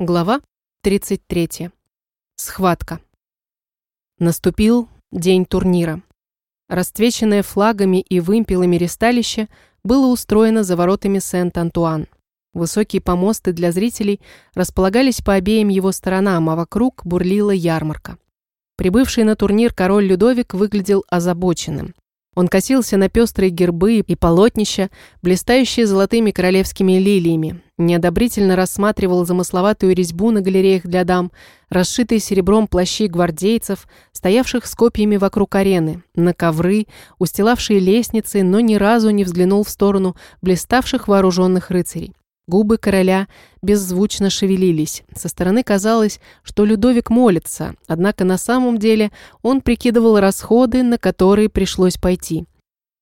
Глава 33. Схватка. Наступил день турнира. Расцвеченное флагами и вымпелами ресталище было устроено за воротами Сент-Антуан. Высокие помосты для зрителей располагались по обеим его сторонам, а вокруг бурлила ярмарка. Прибывший на турнир король Людовик выглядел озабоченным. Он косился на пестрые гербы и полотнища, блистающие золотыми королевскими лилиями, неодобрительно рассматривал замысловатую резьбу на галереях для дам, расшитые серебром плащи гвардейцев, стоявших с копьями вокруг арены, на ковры, устилавшие лестницы, но ни разу не взглянул в сторону блиставших вооруженных рыцарей. Губы короля беззвучно шевелились. Со стороны казалось, что Людовик молится, однако на самом деле он прикидывал расходы, на которые пришлось пойти.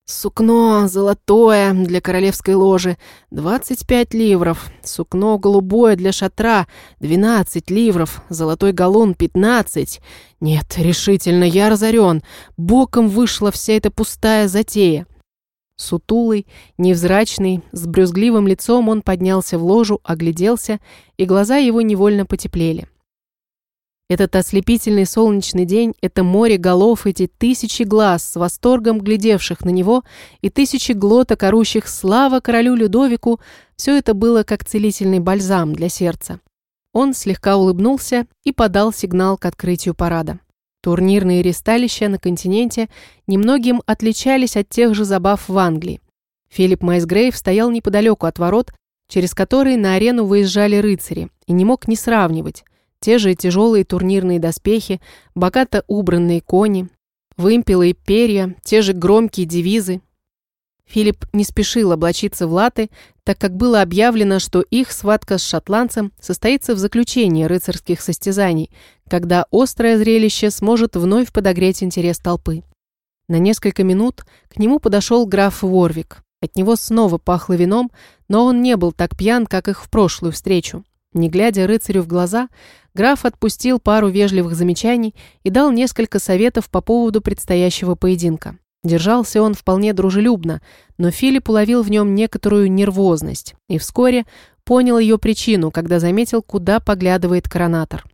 Сукно золотое для королевской ложи – 25 ливров. Сукно голубое для шатра – 12 ливров. Золотой галун – 15. Нет, решительно, я разорен. Боком вышла вся эта пустая затея. Сутулый, невзрачный, с брюзгливым лицом он поднялся в ложу, огляделся, и глаза его невольно потеплели. Этот ослепительный солнечный день, это море голов, эти тысячи глаз, с восторгом глядевших на него, и тысячи глоток, орущих «Слава королю Людовику!» все это было как целительный бальзам для сердца. Он слегка улыбнулся и подал сигнал к открытию парада. Турнирные ресталища на континенте немногим отличались от тех же забав в Англии. Филипп Майсгрейв стоял неподалеку от ворот, через которые на арену выезжали рыцари, и не мог не сравнивать. Те же тяжелые турнирные доспехи, богато убранные кони, вымпелы и перья, те же громкие девизы, Филипп не спешил облачиться в латы, так как было объявлено, что их схватка с шотландцем состоится в заключении рыцарских состязаний, когда острое зрелище сможет вновь подогреть интерес толпы. На несколько минут к нему подошел граф Ворвик. От него снова пахло вином, но он не был так пьян, как их в прошлую встречу. Не глядя рыцарю в глаза, граф отпустил пару вежливых замечаний и дал несколько советов по поводу предстоящего поединка. Держался он вполне дружелюбно, но Филипп уловил в нем некоторую нервозность и вскоре понял ее причину, когда заметил, куда поглядывает коронатор.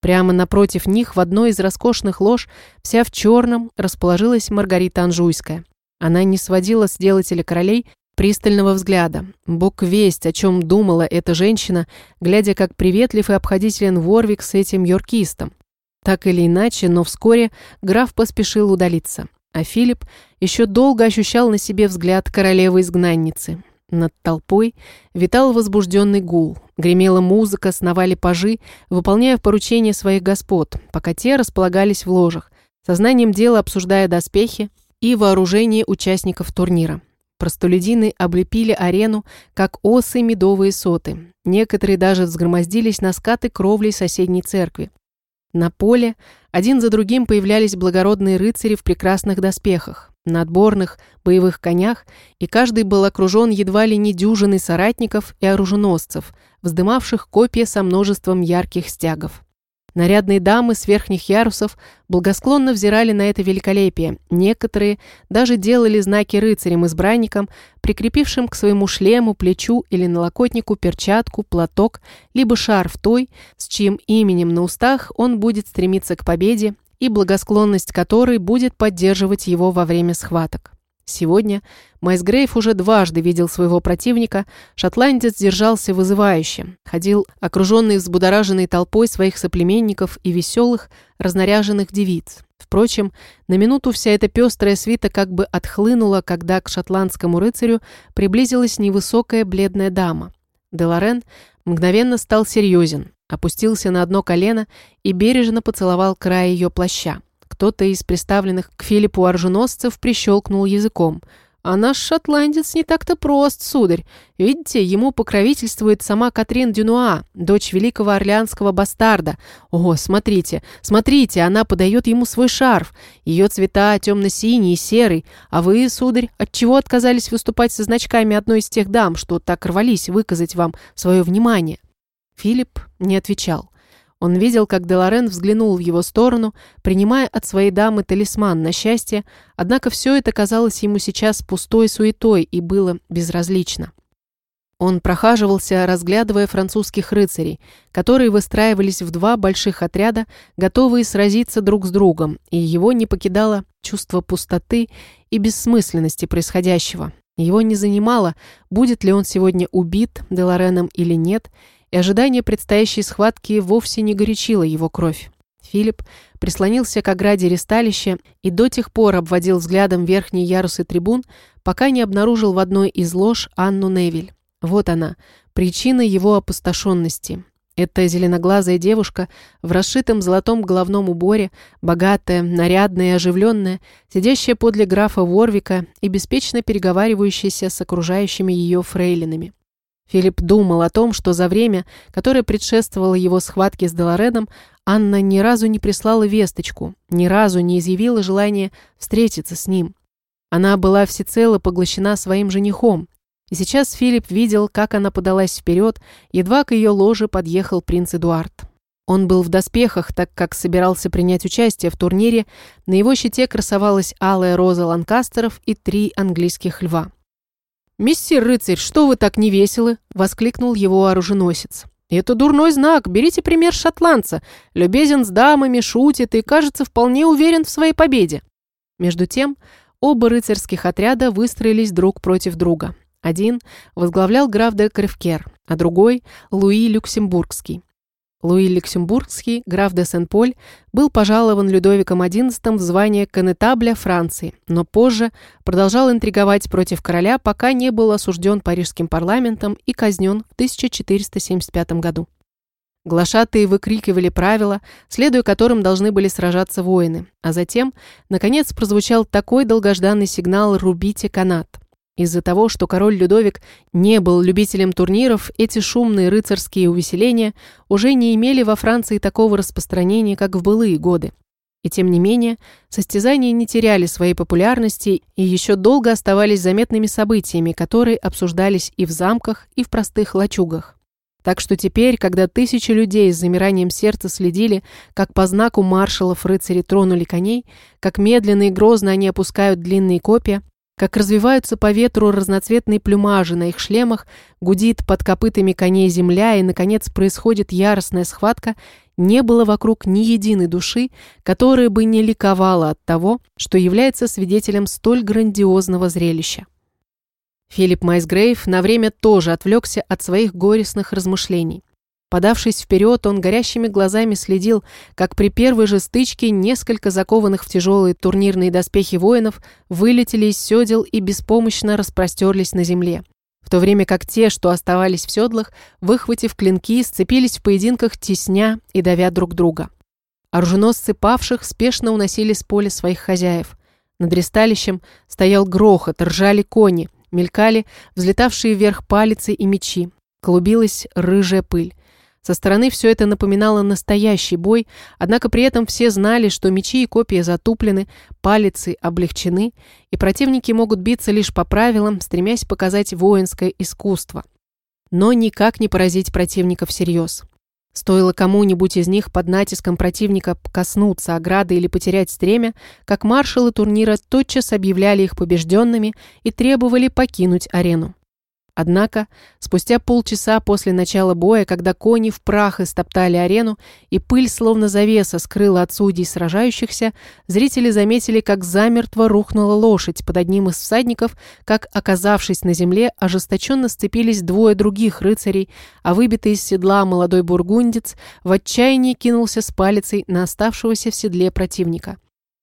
Прямо напротив них в одной из роскошных лож, вся в черном, расположилась Маргарита Анжуйская. Она не сводила с делателя королей пристального взгляда. Бог весть, о чем думала эта женщина, глядя, как приветлив и обходителен Ворвик с этим йоркистом. Так или иначе, но вскоре граф поспешил удалиться. А Филипп еще долго ощущал на себе взгляд королевы-изгнанницы. Над толпой витал возбужденный гул. Гремела музыка, сновали пажи, выполняя поручения своих господ, пока те располагались в ложах, сознанием дела обсуждая доспехи и вооружение участников турнира. Простолюдины облепили арену, как осы медовые соты. Некоторые даже взгромоздились на скаты кровли соседней церкви. На поле один за другим появлялись благородные рыцари в прекрасных доспехах, на отборных боевых конях, и каждый был окружен едва ли не дюжиной соратников и оруженосцев, вздымавших копья со множеством ярких стягов. Нарядные дамы с верхних ярусов благосклонно взирали на это великолепие. Некоторые даже делали знаки рыцарям-избранникам, прикрепившим к своему шлему, плечу или налокотнику перчатку, платок, либо шарф той, с чьим именем на устах он будет стремиться к победе и благосклонность которой будет поддерживать его во время схваток. Сегодня Майсгрейв уже дважды видел своего противника, шотландец держался вызывающе, ходил окруженный взбудораженной толпой своих соплеменников и веселых, разнаряженных девиц. Впрочем, на минуту вся эта пестрая свита как бы отхлынула, когда к шотландскому рыцарю приблизилась невысокая бледная дама. Деларен мгновенно стал серьезен, опустился на одно колено и бережно поцеловал край ее плаща. Кто-то из представленных к Филиппу оруженосцев прищелкнул языком. «А наш шотландец не так-то прост, сударь. Видите, ему покровительствует сама Катрин Дюнуа, дочь великого орлеанского бастарда. О, смотрите, смотрите, она подает ему свой шарф. Ее цвета темно-синий и серый. А вы, сударь, отчего отказались выступать со значками одной из тех дам, что так рвались выказать вам свое внимание?» Филипп не отвечал. Он видел, как Деларен взглянул в его сторону, принимая от своей дамы талисман на счастье, однако все это казалось ему сейчас пустой суетой и было безразлично. Он прохаживался, разглядывая французских рыцарей, которые выстраивались в два больших отряда, готовые сразиться друг с другом, и его не покидало чувство пустоты и бессмысленности происходящего. Его не занимало, будет ли он сегодня убит Делареном или нет, и ожидание предстоящей схватки вовсе не горячило его кровь. Филипп прислонился к ограде ресталища и до тех пор обводил взглядом верхние ярусы трибун, пока не обнаружил в одной из лож Анну Невиль. Вот она, причина его опустошенности. Эта зеленоглазая девушка в расшитом золотом головном уборе, богатая, нарядная и оживленная, сидящая подле графа Ворвика и беспечно переговаривающаяся с окружающими ее фрейлинами. Филипп думал о том, что за время, которое предшествовало его схватке с Деларедом, Анна ни разу не прислала весточку, ни разу не изъявила желания встретиться с ним. Она была всецело поглощена своим женихом, и сейчас Филипп видел, как она подалась вперед, едва к ее ложе подъехал принц Эдуард. Он был в доспехах, так как собирался принять участие в турнире, на его щите красовалась алая роза ланкастеров и три английских льва. «Мистер рыцарь, что вы так невеселы?» – воскликнул его оруженосец. «Это дурной знак. Берите пример шотландца. Любезен с дамами, шутит и, кажется, вполне уверен в своей победе». Между тем, оба рыцарских отряда выстроились друг против друга. Один возглавлял граф де Кревкер, а другой – Луи Люксембургский. Луи Люксембургский, граф де Сен-Поль, был пожалован Людовиком XI в звание конетабля Франции, но позже продолжал интриговать против короля, пока не был осужден парижским парламентом и казнен в 1475 году. Глашатые выкрикивали правила, следуя которым должны были сражаться воины, а затем, наконец, прозвучал такой долгожданный сигнал «Рубите канат». Из-за того, что король Людовик не был любителем турниров, эти шумные рыцарские увеселения уже не имели во Франции такого распространения, как в былые годы. И тем не менее, состязания не теряли своей популярности и еще долго оставались заметными событиями, которые обсуждались и в замках, и в простых лачугах. Так что теперь, когда тысячи людей с замиранием сердца следили, как по знаку маршалов рыцари тронули коней, как медленно и грозно они опускают длинные копья, как развиваются по ветру разноцветные плюмажи на их шлемах, гудит под копытами коней земля и, наконец, происходит яростная схватка, не было вокруг ни единой души, которая бы не ликовала от того, что является свидетелем столь грандиозного зрелища. Филипп Майсгрейв на время тоже отвлекся от своих горестных размышлений. Подавшись вперед, он горящими глазами следил, как при первой же стычке несколько закованных в тяжелые турнирные доспехи воинов вылетели из седел и беспомощно распростерлись на земле. В то время как те, что оставались в седлах, выхватив клинки, сцепились в поединках тесня и давя друг друга. Оруженосцы павших спешно уносили с поля своих хозяев. Над ресталищем стоял грохот, ржали кони, мелькали взлетавшие вверх палицы и мечи. Клубилась рыжая пыль. Со стороны все это напоминало настоящий бой, однако при этом все знали, что мечи и копья затуплены, палицы облегчены, и противники могут биться лишь по правилам, стремясь показать воинское искусство. Но никак не поразить противника всерьез. Стоило кому-нибудь из них под натиском противника коснуться ограды или потерять стремя, как маршалы турнира тотчас объявляли их побежденными и требовали покинуть арену. Однако, спустя полчаса после начала боя, когда кони в прах истоптали арену и пыль словно завеса скрыла от судей сражающихся, зрители заметили, как замертво рухнула лошадь под одним из всадников, как, оказавшись на земле, ожесточенно сцепились двое других рыцарей, а выбитый из седла молодой бургундец в отчаянии кинулся с палицей на оставшегося в седле противника.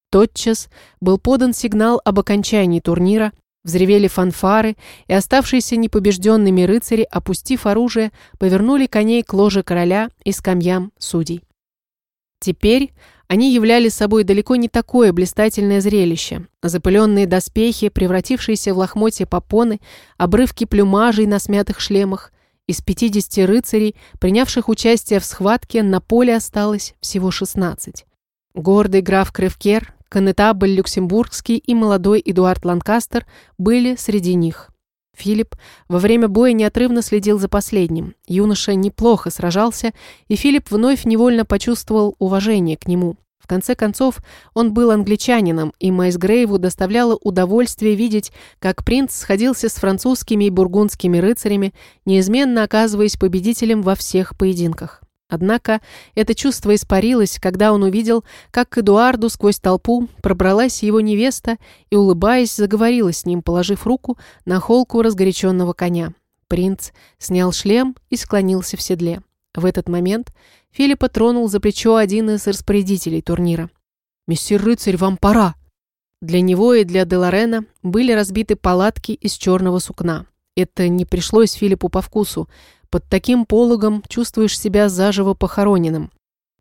Тотчас был подан сигнал об окончании турнира, Взревели фанфары, и оставшиеся непобежденными рыцари, опустив оружие, повернули коней к ложе короля и скамьям судей. Теперь они являли собой далеко не такое блистательное зрелище. Запыленные доспехи, превратившиеся в лохмотья попоны, обрывки плюмажей на смятых шлемах. Из 50 рыцарей, принявших участие в схватке, на поле осталось всего 16. Гордый граф Кревкер, Конетабль Люксембургский и молодой Эдуард Ланкастер были среди них. Филипп во время боя неотрывно следил за последним. Юноша неплохо сражался, и Филипп вновь невольно почувствовал уважение к нему. В конце концов, он был англичанином, и Майс Грейву доставляло удовольствие видеть, как принц сходился с французскими и бургундскими рыцарями, неизменно оказываясь победителем во всех поединках. Однако это чувство испарилось, когда он увидел, как к Эдуарду сквозь толпу пробралась его невеста и, улыбаясь, заговорила с ним, положив руку на холку разгоряченного коня. Принц снял шлем и склонился в седле. В этот момент Филиппа тронул за плечо один из распорядителей турнира. «Мессир рыцарь, вам пора!» Для него и для Деларена были разбиты палатки из черного сукна. Это не пришлось Филиппу по вкусу. Под таким пологом чувствуешь себя заживо похороненным.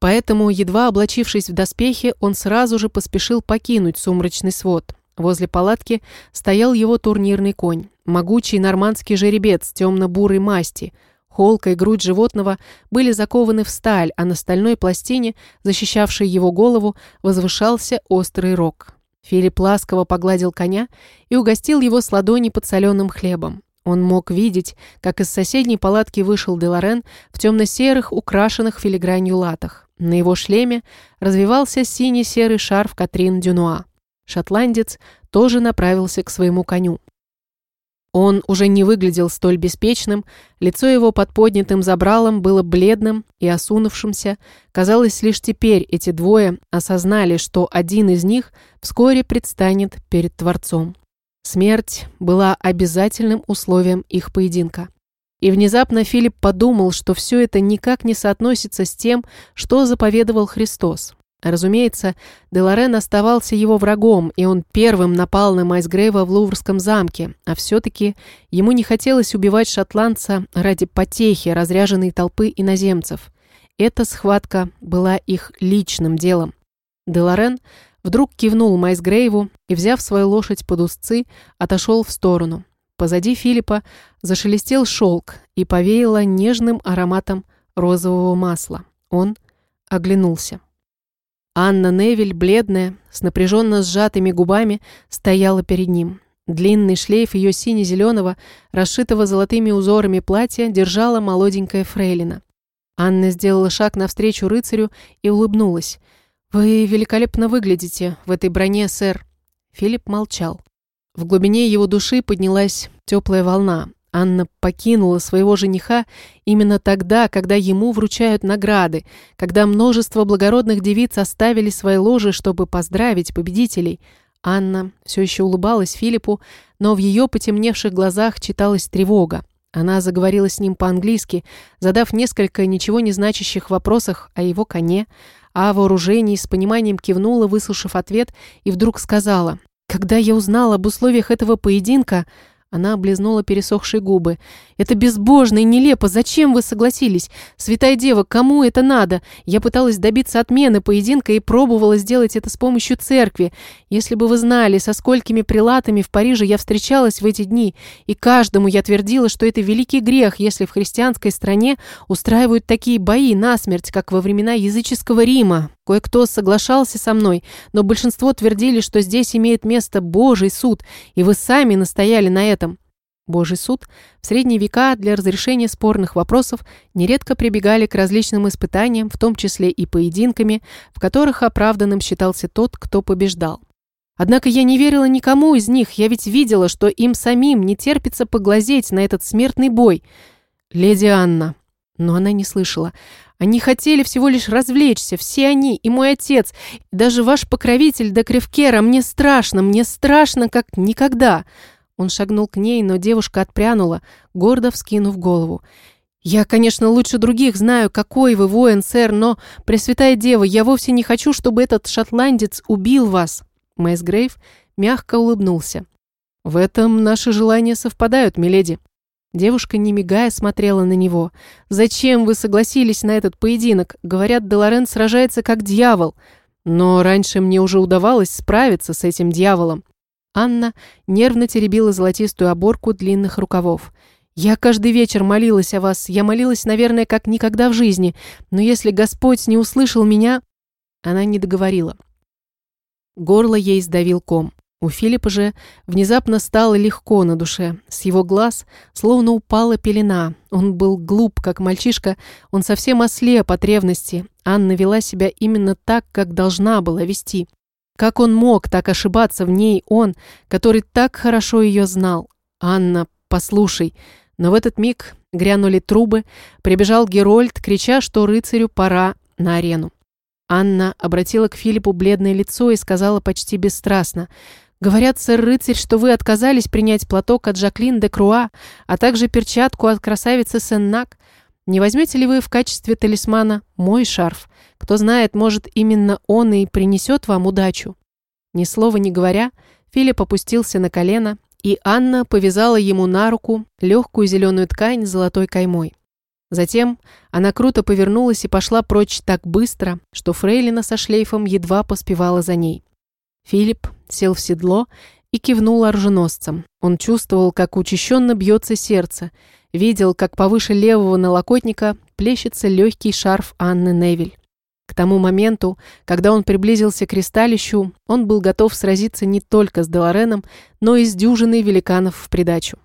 Поэтому, едва облачившись в доспехи, он сразу же поспешил покинуть сумрачный свод. Возле палатки стоял его турнирный конь, могучий нормандский жеребец темно-бурой масти. Холка и грудь животного были закованы в сталь, а на стальной пластине, защищавшей его голову, возвышался острый рог. Филипп ласково погладил коня и угостил его с ладони подсоленным хлебом. Он мог видеть, как из соседней палатки вышел Деларен в темно-серых, украшенных филигранью латах. На его шлеме развивался синий-серый шарф Катрин Дюнуа. Шотландец тоже направился к своему коню. Он уже не выглядел столь беспечным, лицо его под поднятым забралом было бледным и осунувшимся. Казалось, лишь теперь эти двое осознали, что один из них вскоре предстанет перед Творцом. Смерть была обязательным условием их поединка. И внезапно Филипп подумал, что все это никак не соотносится с тем, что заповедовал Христос. Разумеется, Деларен оставался его врагом, и он первым напал на Майсгрейва в Луврском замке, а все-таки ему не хотелось убивать шотландца ради потехи разряженной толпы иноземцев. Эта схватка была их личным делом. Деларен Вдруг кивнул Майсгрейву и, взяв свою лошадь под узцы, отошел в сторону. Позади Филиппа зашелестел шелк и повеяло нежным ароматом розового масла. Он оглянулся. Анна Невель, бледная, с напряженно сжатыми губами, стояла перед ним. Длинный шлейф ее сине-зеленого, расшитого золотыми узорами платья, держала молоденькая фрейлина. Анна сделала шаг навстречу рыцарю и улыбнулась – «Вы великолепно выглядите в этой броне, сэр». Филипп молчал. В глубине его души поднялась теплая волна. Анна покинула своего жениха именно тогда, когда ему вручают награды, когда множество благородных девиц оставили свои ложи, чтобы поздравить победителей. Анна все еще улыбалась Филиппу, но в ее потемневших глазах читалась тревога. Она заговорила с ним по-английски, задав несколько ничего не значащих вопросов о его коне, а вооружении с пониманием кивнула, выслушав ответ, и вдруг сказала, «Когда я узнала об условиях этого поединка...» Она облизнула пересохшие губы. «Это безбожно и нелепо. Зачем вы согласились? Святая Дева, кому это надо? Я пыталась добиться отмены поединка и пробовала сделать это с помощью церкви. Если бы вы знали, со сколькими прилатами в Париже я встречалась в эти дни, и каждому я твердила, что это великий грех, если в христианской стране устраивают такие бои насмерть, как во времена языческого Рима. Кое-кто соглашался со мной, но большинство твердили, что здесь имеет место Божий суд, и вы сами настояли на этом. Божий суд в средние века для разрешения спорных вопросов нередко прибегали к различным испытаниям, в том числе и поединками, в которых оправданным считался тот, кто побеждал. Однако я не верила никому из них, я ведь видела, что им самим не терпится поглазеть на этот смертный бой. Леди Анна. Но она не слышала. Они хотели всего лишь развлечься, все они, и мой отец, и даже ваш покровитель до Кривкера. Мне страшно, мне страшно, как никогда». Он шагнул к ней, но девушка отпрянула, гордо вскинув голову. «Я, конечно, лучше других знаю, какой вы воин, сэр, но, Пресвятая Дева, я вовсе не хочу, чтобы этот шотландец убил вас». Мэйс Грейв мягко улыбнулся. «В этом наши желания совпадают, миледи». Девушка, не мигая, смотрела на него. «Зачем вы согласились на этот поединок? Говорят, Делорен сражается как дьявол. Но раньше мне уже удавалось справиться с этим дьяволом». Анна нервно теребила золотистую оборку длинных рукавов. «Я каждый вечер молилась о вас. Я молилась, наверное, как никогда в жизни. Но если Господь не услышал меня...» Она не договорила. Горло ей сдавил ком. У Филиппа же внезапно стало легко на душе. С его глаз словно упала пелена. Он был глуп, как мальчишка, он совсем ослеп от ревности. Анна вела себя именно так, как должна была вести. Как он мог так ошибаться в ней, он, который так хорошо ее знал? «Анна, послушай». Но в этот миг грянули трубы, прибежал Герольд, крича, что рыцарю пора на арену. Анна обратила к Филиппу бледное лицо и сказала почти бесстрастно – Говорят, сэр-рыцарь, что вы отказались принять платок от Жаклин де Круа, а также перчатку от красавицы Сеннак. Не возьмете ли вы в качестве талисмана мой шарф? Кто знает, может, именно он и принесет вам удачу». Ни слова не говоря, Филипп опустился на колено, и Анна повязала ему на руку легкую зеленую ткань с золотой каймой. Затем она круто повернулась и пошла прочь так быстро, что Фрейлина со шлейфом едва поспевала за ней. Филипп сел в седло и кивнул оруженосцам. Он чувствовал, как учащенно бьется сердце, видел, как повыше левого налокотника плещется легкий шарф Анны Невиль. К тому моменту, когда он приблизился к кристалищу, он был готов сразиться не только с Делареном, но и с дюжиной великанов в придачу.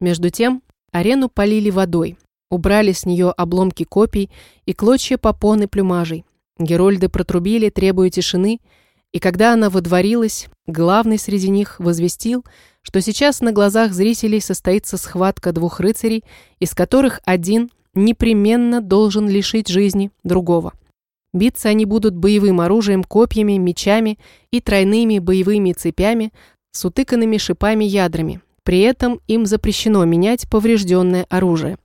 Между тем, арену полили водой, убрали с нее обломки копий и клочья попоны плюмажей. Герольды протрубили, требуя тишины, и когда она водворилась, главный среди них возвестил, что сейчас на глазах зрителей состоится схватка двух рыцарей, из которых один непременно должен лишить жизни другого. Биться они будут боевым оружием, копьями, мечами и тройными боевыми цепями с утыканными шипами ядрами. При этом им запрещено менять поврежденное оружие.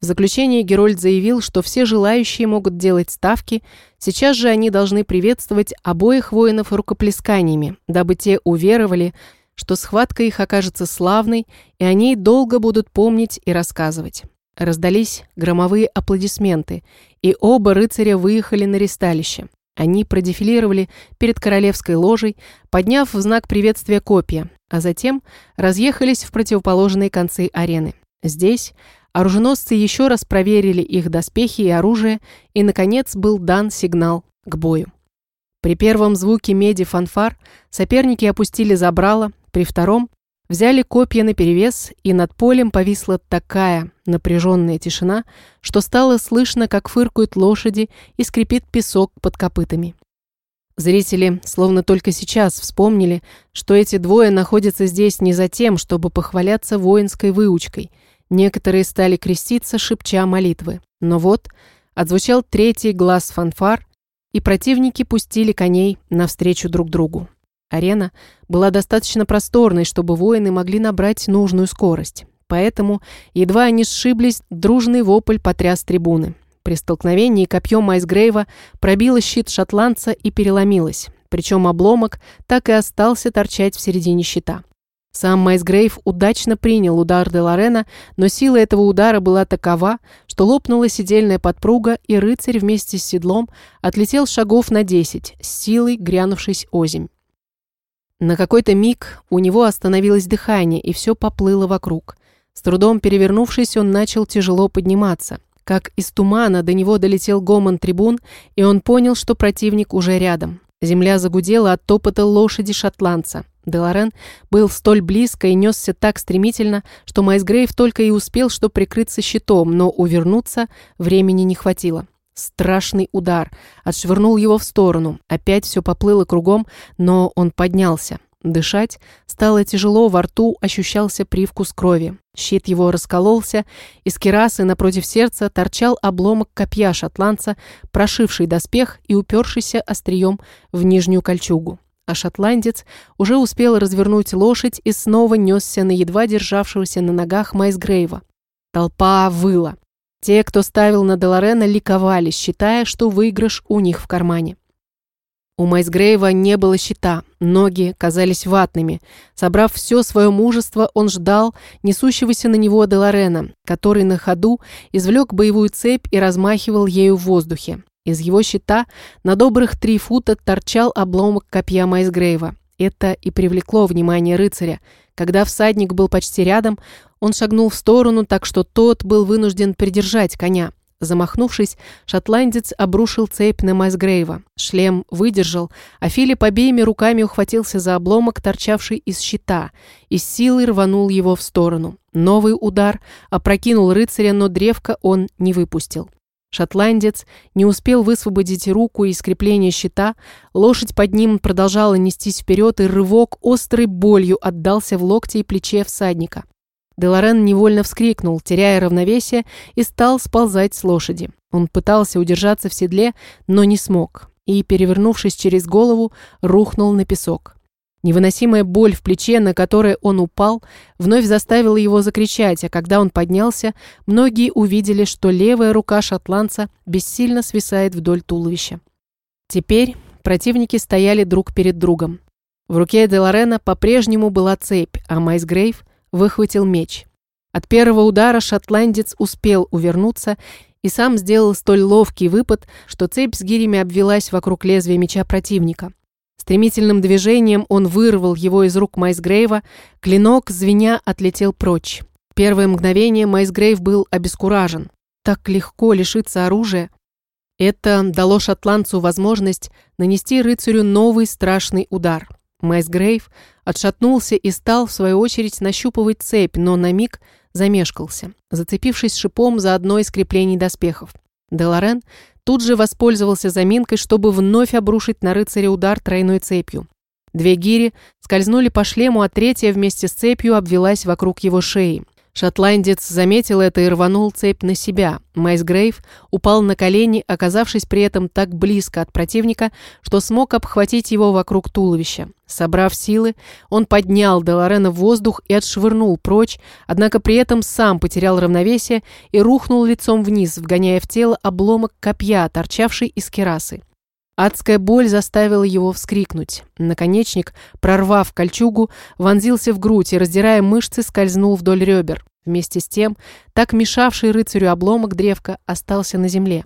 В заключение Герольд заявил, что все желающие могут делать ставки, сейчас же они должны приветствовать обоих воинов рукоплесканиями, дабы те уверовали, что схватка их окажется славной, и о ней долго будут помнить и рассказывать. Раздались громовые аплодисменты, и оба рыцаря выехали на ресталище. Они продефилировали перед королевской ложей, подняв в знак приветствия копья, а затем разъехались в противоположные концы арены. Здесь Оруженосцы еще раз проверили их доспехи и оружие, и, наконец, был дан сигнал к бою. При первом звуке меди фанфар соперники опустили забрало, при втором взяли копья наперевес, и над полем повисла такая напряженная тишина, что стало слышно, как фыркают лошади и скрипит песок под копытами. Зрители словно только сейчас вспомнили, что эти двое находятся здесь не за тем, чтобы похваляться воинской выучкой – Некоторые стали креститься, шепча молитвы. Но вот отзвучал третий глаз фанфар, и противники пустили коней навстречу друг другу. Арена была достаточно просторной, чтобы воины могли набрать нужную скорость. Поэтому, едва они сшиблись, дружный вопль потряс трибуны. При столкновении копье Майсгрейва пробило щит шотландца и переломилось, причем обломок так и остался торчать в середине щита. Сам Майсгрейв удачно принял удар де Лорена, но сила этого удара была такова, что лопнула сидельная подпруга, и рыцарь вместе с седлом отлетел шагов на десять, с силой грянувшись озимь. На какой-то миг у него остановилось дыхание, и все поплыло вокруг. С трудом перевернувшись, он начал тяжело подниматься. Как из тумана до него долетел гомон трибун, и он понял, что противник уже рядом. Земля загудела от топота лошади шотландца. Деларен был столь близко и несся так стремительно, что Майсгрейв только и успел что прикрыться щитом, но увернуться времени не хватило. Страшный удар. Отшвырнул его в сторону. Опять все поплыло кругом, но он поднялся. Дышать стало тяжело, во рту ощущался привкус крови. Щит его раскололся, из керасы напротив сердца торчал обломок копья шотландца, прошивший доспех и упершийся острием в нижнюю кольчугу а шотландец уже успел развернуть лошадь и снова несся на едва державшегося на ногах Майсгрейва. Толпа выла. Те, кто ставил на Деларена, ликовали, считая, что выигрыш у них в кармане. У Майсгрейва не было щита, ноги казались ватными. Собрав все свое мужество, он ждал несущегося на него Деларена, который на ходу извлек боевую цепь и размахивал ею в воздухе. Из его щита на добрых три фута торчал обломок копья Майсгрейва. Это и привлекло внимание рыцаря. Когда всадник был почти рядом, он шагнул в сторону, так что тот был вынужден придержать коня. Замахнувшись, шотландец обрушил цепь на Майсгрейва. Шлем выдержал, а Филипп обеими руками ухватился за обломок, торчавший из щита, и с силой рванул его в сторону. Новый удар опрокинул рыцаря, но древко он не выпустил. Шотландец не успел высвободить руку из крепления щита, лошадь под ним продолжала нестись вперед, и рывок острой болью отдался в локте и плече всадника. Делорен невольно вскрикнул, теряя равновесие, и стал сползать с лошади. Он пытался удержаться в седле, но не смог, и, перевернувшись через голову, рухнул на песок. Невыносимая боль в плече, на которое он упал, вновь заставила его закричать, а когда он поднялся, многие увидели, что левая рука шотландца бессильно свисает вдоль туловища. Теперь противники стояли друг перед другом. В руке Деларена по-прежнему была цепь, а Майсгрейв выхватил меч. От первого удара шотландец успел увернуться и сам сделал столь ловкий выпад, что цепь с гирями обвелась вокруг лезвия меча противника. Стремительным движением он вырвал его из рук Майсгрейва, клинок, звеня, отлетел прочь. Первое мгновение Майсгрейв был обескуражен. Так легко лишиться оружия. Это дало шотландцу возможность нанести рыцарю новый страшный удар. Майсгрейв отшатнулся и стал, в свою очередь, нащупывать цепь, но на миг замешкался, зацепившись шипом за одно из креплений доспехов. Деларен тут же воспользовался заминкой, чтобы вновь обрушить на рыцаря удар тройной цепью. Две гири скользнули по шлему, а третья вместе с цепью обвелась вокруг его шеи. Шотландец заметил это и рванул цепь на себя. Майсгрейв упал на колени, оказавшись при этом так близко от противника, что смог обхватить его вокруг туловища. Собрав силы, он поднял Деларена в воздух и отшвырнул прочь, однако при этом сам потерял равновесие и рухнул лицом вниз, вгоняя в тело обломок копья, торчавший из керасы. Адская боль заставила его вскрикнуть. Наконечник, прорвав кольчугу, вонзился в грудь и, раздирая мышцы, скользнул вдоль ребер. Вместе с тем, так мешавший рыцарю обломок древка остался на земле.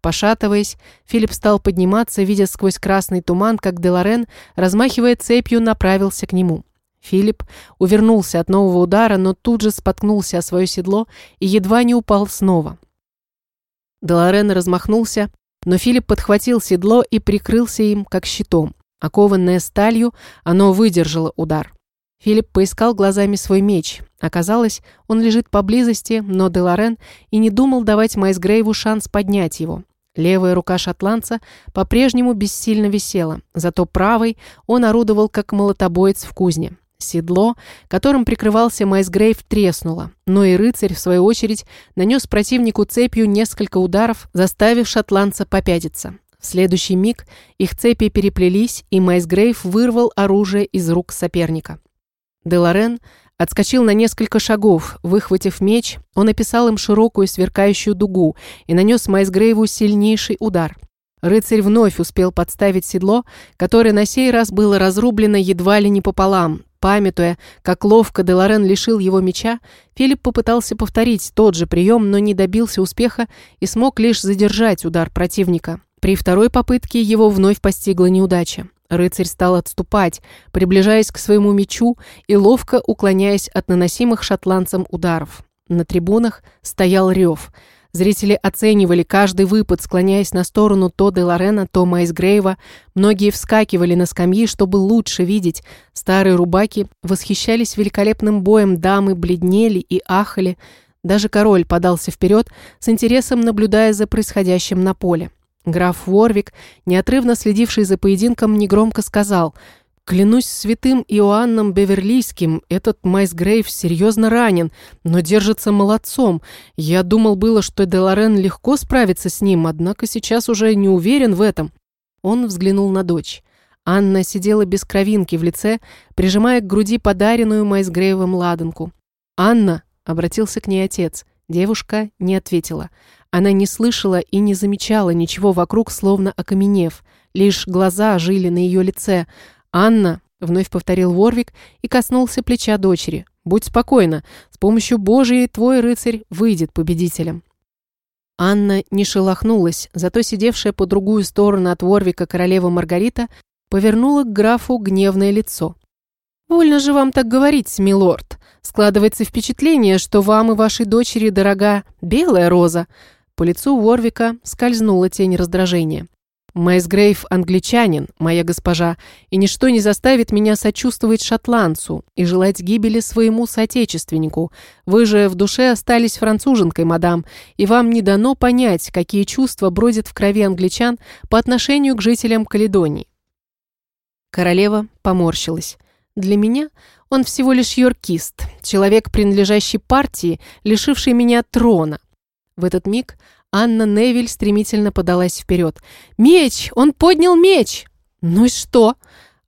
Пошатываясь, Филипп стал подниматься, видя сквозь красный туман, как Деларен, размахивая цепью, направился к нему. Филипп увернулся от нового удара, но тут же споткнулся о свое седло и едва не упал снова. Деларен размахнулся, но Филипп подхватил седло и прикрылся им, как щитом. Окованное сталью, оно выдержало удар. Филипп поискал глазами свой меч. Оказалось, он лежит поблизости, но Деларен и не думал давать Майсгрейву шанс поднять его. Левая рука шотландца по-прежнему бессильно висела, зато правой он орудовал как молотобоец в кузне. Седло, которым прикрывался Майсгрейв, треснуло, но и рыцарь, в свою очередь, нанес противнику цепью несколько ударов, заставив шотландца попятиться. В следующий миг их цепи переплелись, и Майсгрейв вырвал оружие из рук соперника. Деларен отскочил на несколько шагов, выхватив меч, он описал им широкую сверкающую дугу и нанес Майсгрейву сильнейший удар – Рыцарь вновь успел подставить седло, которое на сей раз было разрублено едва ли не пополам. Памятуя, как ловко Деларен лишил его меча, Филипп попытался повторить тот же прием, но не добился успеха и смог лишь задержать удар противника. При второй попытке его вновь постигла неудача. Рыцарь стал отступать, приближаясь к своему мечу и ловко уклоняясь от наносимых шотландцам ударов. На трибунах стоял рев – Зрители оценивали каждый выпад, склоняясь на сторону то де Лорена, то Майсгрейва. Многие вскакивали на скамьи, чтобы лучше видеть. Старые рубаки восхищались великолепным боем, дамы бледнели и ахали. Даже король подался вперед, с интересом наблюдая за происходящим на поле. Граф Ворвик, неотрывно следивший за поединком, негромко сказал – Клянусь святым Иоанном Беверлийским, этот Майс Грейв серьезно ранен, но держится молодцом. Я думал было, что Деларен легко справится с ним, однако сейчас уже не уверен в этом. Он взглянул на дочь. Анна сидела без кровинки в лице, прижимая к груди подаренную Майсгрейвом ладанку. «Анна!» — обратился к ней отец. Девушка не ответила. Она не слышала и не замечала ничего вокруг, словно окаменев. Лишь глаза жили на ее лице. «Анна», — вновь повторил Ворвик и коснулся плеча дочери, «будь спокойна, с помощью Божией твой рыцарь выйдет победителем». Анна не шелохнулась, зато сидевшая по другую сторону от Ворвика королева Маргарита повернула к графу гневное лицо. «Вольно же вам так говорить, милорд. Складывается впечатление, что вам и вашей дочери дорога белая роза. По лицу Уорвика скользнула тень раздражения. Майсгрейв англичанин, моя госпожа, и ничто не заставит меня сочувствовать шотландцу и желать гибели своему соотечественнику. Вы же в душе остались француженкой, мадам, и вам не дано понять, какие чувства бродят в крови англичан по отношению к жителям Каледонии. Королева поморщилась. Для меня он всего лишь йоркист, человек, принадлежащий партии, лишивший меня трона. В этот миг Анна Невиль стремительно подалась вперед. «Меч! Он поднял меч!» «Ну и что?»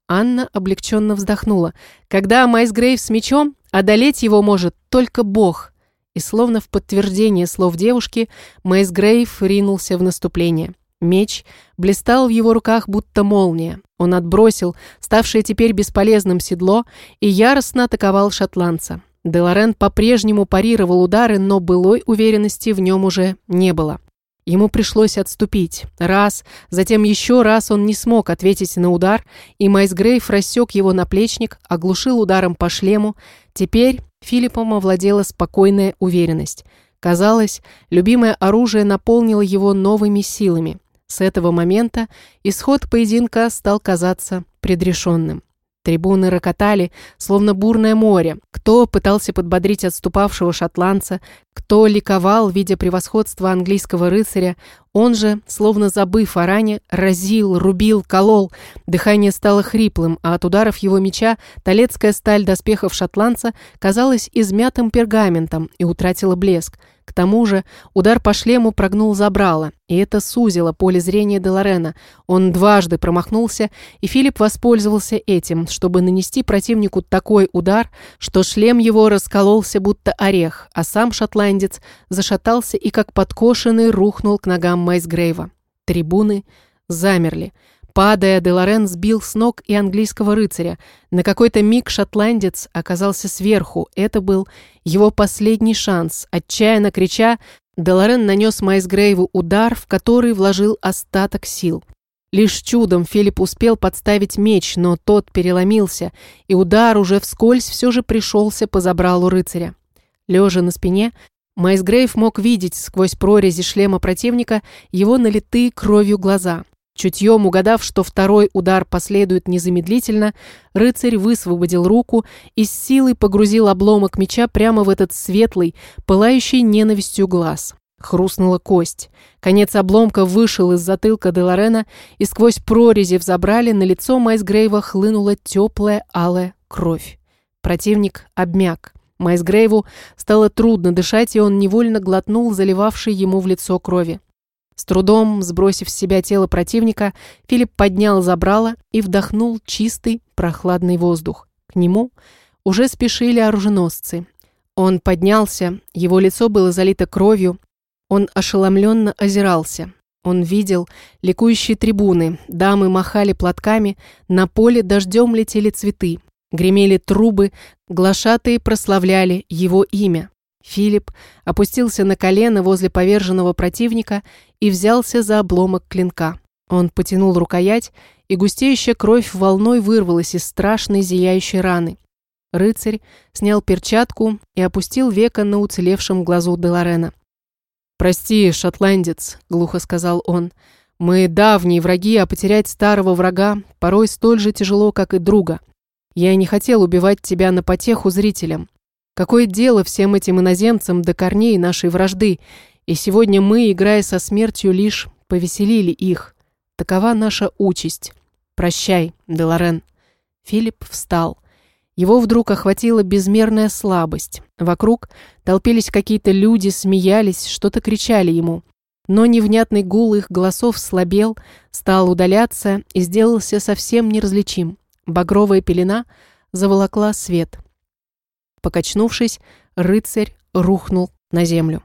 Анна облегченно вздохнула. «Когда Майс Грейв с мечом, одолеть его может только Бог». И словно в подтверждение слов девушки, Майс Грейв ринулся в наступление. Меч блистал в его руках, будто молния. Он отбросил, ставшее теперь бесполезным седло, и яростно атаковал шотландца. Делорен по-прежнему парировал удары, но былой уверенности в нем уже не было. Ему пришлось отступить. Раз, затем еще раз он не смог ответить на удар, и Майсгрейв рассек его наплечник, оглушил ударом по шлему. Теперь Филиппом овладела спокойная уверенность. Казалось, любимое оружие наполнило его новыми силами. С этого момента исход поединка стал казаться предрешенным. Трибуны рокотали, словно бурное море. Кто пытался подбодрить отступавшего шотландца, кто ликовал, видя превосходство английского рыцаря, он же, словно забыв о ране, разил, рубил, колол. Дыхание стало хриплым, а от ударов его меча талецкая сталь доспехов шотландца казалась измятым пергаментом и утратила блеск. К тому же удар по шлему прогнул забрало, и это сузило поле зрения Делорена. Он дважды промахнулся, и Филипп воспользовался этим, чтобы нанести противнику такой удар, что шлем его раскололся будто орех, а сам шотландец зашатался и как подкошенный рухнул к ногам Майсгрейва. Трибуны замерли. Падая, Делорен сбил с ног и английского рыцаря. На какой-то миг шотландец оказался сверху. Это был его последний шанс. Отчаянно крича, Делорен нанес Майсгрейву удар, в который вложил остаток сил. Лишь чудом Филипп успел подставить меч, но тот переломился, и удар уже вскользь все же пришелся по забралу рыцаря. Лежа на спине, Майсгрейв мог видеть сквозь прорези шлема противника его налитые кровью глаза. Чутьем угадав, что второй удар последует незамедлительно, рыцарь высвободил руку и с силой погрузил обломок меча прямо в этот светлый, пылающий ненавистью глаз. Хрустнула кость. Конец обломка вышел из затылка Деларена, и сквозь прорези в на лицо Майсгрейва хлынула теплая алая кровь. Противник обмяк. Майсгрейву стало трудно дышать, и он невольно глотнул заливавший ему в лицо крови. С трудом, сбросив с себя тело противника, Филипп поднял забрало и вдохнул чистый, прохладный воздух. К нему уже спешили оруженосцы. Он поднялся, его лицо было залито кровью, он ошеломленно озирался. Он видел ликующие трибуны, дамы махали платками, на поле дождем летели цветы, гремели трубы, глашатые прославляли его имя. Филипп опустился на колено возле поверженного противника и взялся за обломок клинка. Он потянул рукоять, и густеющая кровь волной вырвалась из страшной зияющей раны. Рыцарь снял перчатку и опустил века на уцелевшем глазу Деларена. «Прости, шотландец», — глухо сказал он. «Мы давние враги, а потерять старого врага порой столь же тяжело, как и друга. Я не хотел убивать тебя на потеху зрителям. Какое дело всем этим иноземцам до корней нашей вражды? И сегодня мы, играя со смертью, лишь повеселили их. Такова наша участь. Прощай, Деларен. Филипп встал. Его вдруг охватила безмерная слабость. Вокруг толпились какие-то люди, смеялись, что-то кричали ему. Но невнятный гул их голосов слабел, стал удаляться и сделался совсем неразличим. Багровая пелена заволокла свет. Покачнувшись, рыцарь рухнул на землю.